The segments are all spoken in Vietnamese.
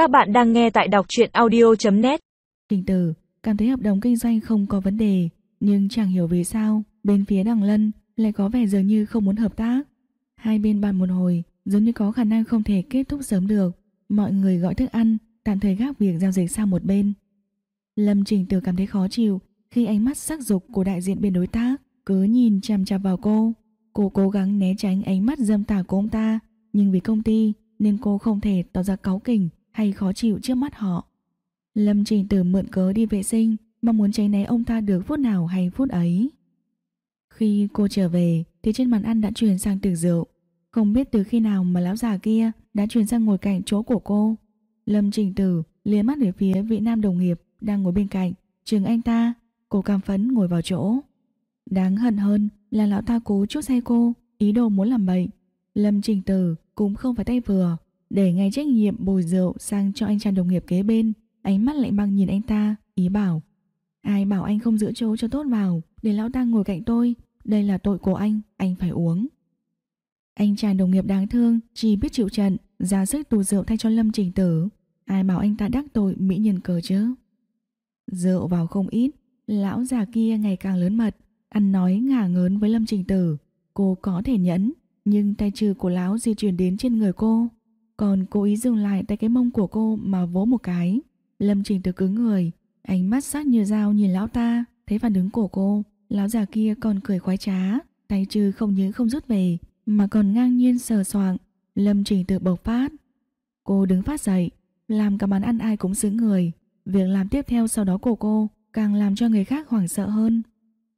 Các bạn đang nghe tại đọc truyện audio.net Trình tử cảm thấy hợp đồng kinh doanh không có vấn đề, nhưng chẳng hiểu vì sao bên phía đằng lân lại có vẻ dường như không muốn hợp tác. Hai bên bàn một hồi, giống như có khả năng không thể kết thúc sớm được. Mọi người gọi thức ăn, tạm thời gác việc giao dịch sang một bên. Lâm Trình Tử cảm thấy khó chịu khi ánh mắt sắc dục của đại diện bên đối tác cứ nhìn chằm chằm vào cô. Cô cố gắng né tránh ánh mắt dâm tà của ông ta, nhưng vì công ty nên cô không thể tỏ ra cáu kỉnh hay khó chịu trước mắt họ. Lâm Trình Tử mượn cớ đi vệ sinh, mong muốn tránh né ông ta được phút nào hay phút ấy. Khi cô trở về thì trên bàn ăn đã chuyển sang từ rượu. Không biết từ khi nào mà lão già kia đã chuyển sang ngồi cạnh chỗ của cô. Lâm Trình Tử liếc mắt về phía vị nam đồng nghiệp đang ngồi bên cạnh, trường anh ta, cô cam phấn ngồi vào chỗ. Đáng hận hơn là lão ta cố chốt xe cô, ý đồ muốn làm bậy. Lâm Trình Tử cũng không phải tay vừa, để ngay trách nhiệm bồi rượu sang cho anh chàng đồng nghiệp kế bên, ánh mắt lạnh băng nhìn anh ta, ý bảo. Ai bảo anh không giữ chỗ cho tốt vào, để lão ta ngồi cạnh tôi, đây là tội của anh, anh phải uống. Anh chàng đồng nghiệp đáng thương, chỉ biết chịu trận, ra sức tù rượu thay cho Lâm Trình Tử. Ai bảo anh ta đắc tội mỹ nhân cờ chứ? Rượu vào không ít, lão già kia ngày càng lớn mật, ăn nói ngả ngớn với Lâm Trình Tử. Cô có thể nhẫn, nhưng tay trừ của lão di chuyển đến trên người cô. Còn cố ý dừng lại tại cái mông của cô mà vỗ một cái. Lâm Trình Tử cứng người, ánh mắt sắc như dao nhìn lão ta, thấy phản ứng của cô. Lão già kia còn cười khoái trá, tay trừ không những không rút về, mà còn ngang nhiên sờ soạng. Lâm Trình Tử bộc phát. Cô đứng phát dậy, làm cả bàn ăn ai cũng sướng người. Việc làm tiếp theo sau đó của cô càng làm cho người khác hoảng sợ hơn.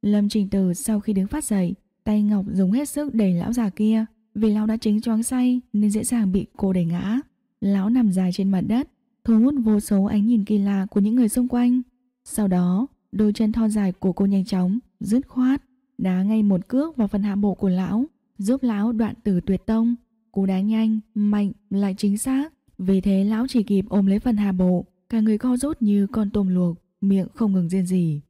Lâm Trình Tử sau khi đứng phát dậy, tay Ngọc dùng hết sức đẩy lão già kia. Vì lão đã chính choáng say nên dễ dàng bị cô đẩy ngã. Lão nằm dài trên mặt đất, thu hút vô số ánh nhìn kỳ lạ của những người xung quanh. Sau đó, đôi chân thon dài của cô nhanh chóng, dứt khoát, đá ngay một cước vào phần hạ bộ của lão, giúp lão đoạn tử tuyệt tông. Cú đá nhanh, mạnh, lại chính xác. Vì thế lão chỉ kịp ôm lấy phần hạ bộ, cả người co rút như con tôm luộc, miệng không ngừng riêng gì.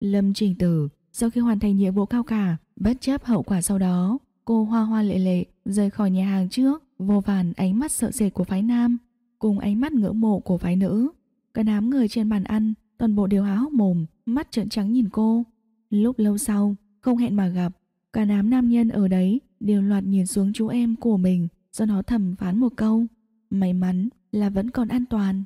Lâm Trình Tử, sau khi hoàn thành nhiệm vụ cao cả, bất chấp hậu quả sau đó, cô hoa hoa lệ lệ rời khỏi nhà hàng trước, vô vàn ánh mắt sợ sệt của phái nam, cùng ánh mắt ngưỡng mộ của phái nữ. Cả đám người trên bàn ăn, toàn bộ đều há hốc mồm, mắt trợn trắng nhìn cô. Lúc lâu sau, không hẹn mà gặp, cả đám nam nhân ở đấy đều loạt nhìn xuống chú em của mình, do nó thầm phán một câu. May mắn là vẫn còn an toàn.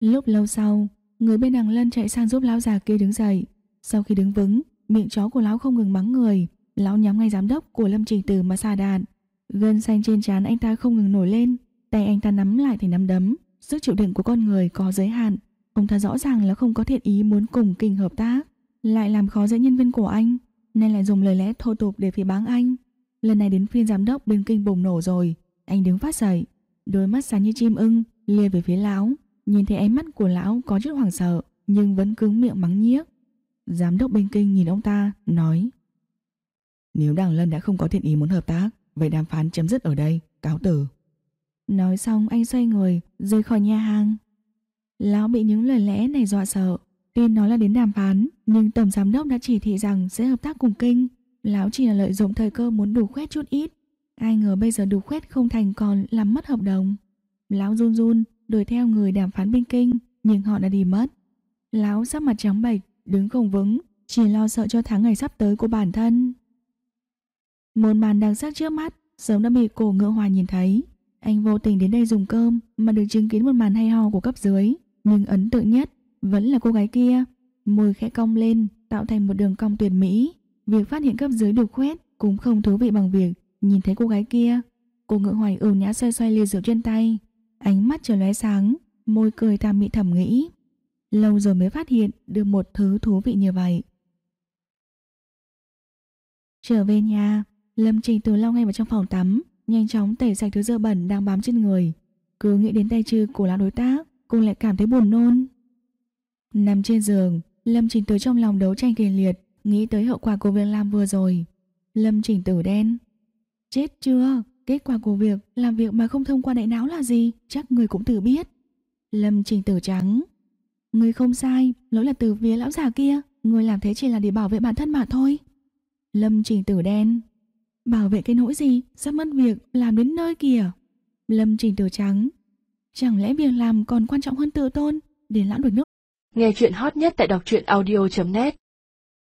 Lúc lâu sau, người bên đằng lân chạy sang giúp lão già kia đứng dậy. Sau khi đứng vững, miệng chó của lão không ngừng mắng người. Lão nhắm ngay giám đốc của Lâm Trình từ mà xa đạn. Gân xanh trên trán anh ta không ngừng nổi lên. Tay anh ta nắm lại thì nắm đấm. Sức chịu đựng của con người có giới hạn. Ông ta rõ ràng là không có thiện ý muốn cùng kinh hợp tác. Lại làm khó dễ nhân viên của anh. Nên lại dùng lời lẽ thô tục để phỉ báng anh. Lần này đến phiên giám đốc bên kinh bùng nổ rồi. Anh đứng phát dậy. Đôi mắt sáng như chim ưng, lia về phía lão. Nhìn thấy ánh mắt của lão có chút hoảng sợ, nhưng vẫn cứng miệng mắng nhiếc. Giám đốc bên kinh nhìn ông ta, nói nếu Đảng Lân đã không có thiện ý muốn hợp tác, vậy đàm phán chấm dứt ở đây, cáo tử. Nói xong anh xoay người, rời khỏi nhà hàng. Lão bị những lời lẽ này dọa sợ. Tuy nói là đến đàm phán, nhưng tổng giám đốc đã chỉ thị rằng sẽ hợp tác cùng kinh. Lão chỉ là lợi dụng thời cơ muốn đủ khoét chút ít. Ai ngờ bây giờ đủ khoét không thành còn làm mất hợp đồng. Lão run run, đuổi theo người đàm phán bên kinh, nhưng họ đã đi mất. Lão sắc mặt trắng bệch, đứng không vững, chỉ lo sợ cho tháng ngày sắp tới của bản thân. Một màn đang sắc trước mắt, sớm đã bị cổ ngựa hòa nhìn thấy. Anh vô tình đến đây dùng cơm mà được chứng kiến một màn hay ho của cấp dưới, nhưng ấn tượng nhất vẫn là cô gái kia. Môi khẽ cong lên, tạo thành một đường cong tuyệt mỹ. Việc phát hiện cấp dưới được khoét cũng không thú vị bằng việc nhìn thấy cô gái kia. Cô ngựa hoài ưu nhã xoay xoay ly rượu trên tay, ánh mắt trở lóe sáng, môi cười tham mị thẩm nghĩ. Lâu rồi mới phát hiện được một thứ thú vị như vậy. Trở về nhà, Lâm Trình từ lau ngay vào trong phòng tắm, nhanh chóng tẩy sạch thứ dơ bẩn đang bám trên người. Cứ nghĩ đến tay trừ của lão đối tác, cô lại cảm thấy buồn nôn. Nằm trên giường, Lâm Trình Tử trong lòng đấu tranh kịch liệt, nghĩ tới hậu quả của việc làm vừa rồi. Lâm Trình Tử đen. Chết chưa? Kết quả của việc làm việc mà không thông qua đại não là gì? Chắc người cũng tự biết. Lâm Trình Tử trắng. Người không sai, lỗi là từ phía lão già kia. Người làm thế chỉ là để bảo vệ bản thân mà thôi. Lâm Trình Tử đen. Bảo vệ cái nỗi gì? Sắp mất việc, làm đến nơi kìa. Lâm Trình Tử trắng. Chẳng lẽ việc làm còn quan trọng hơn tự tôn? Để lãng được nước. Nghe chuyện hot nhất tại đọc truyện audio.net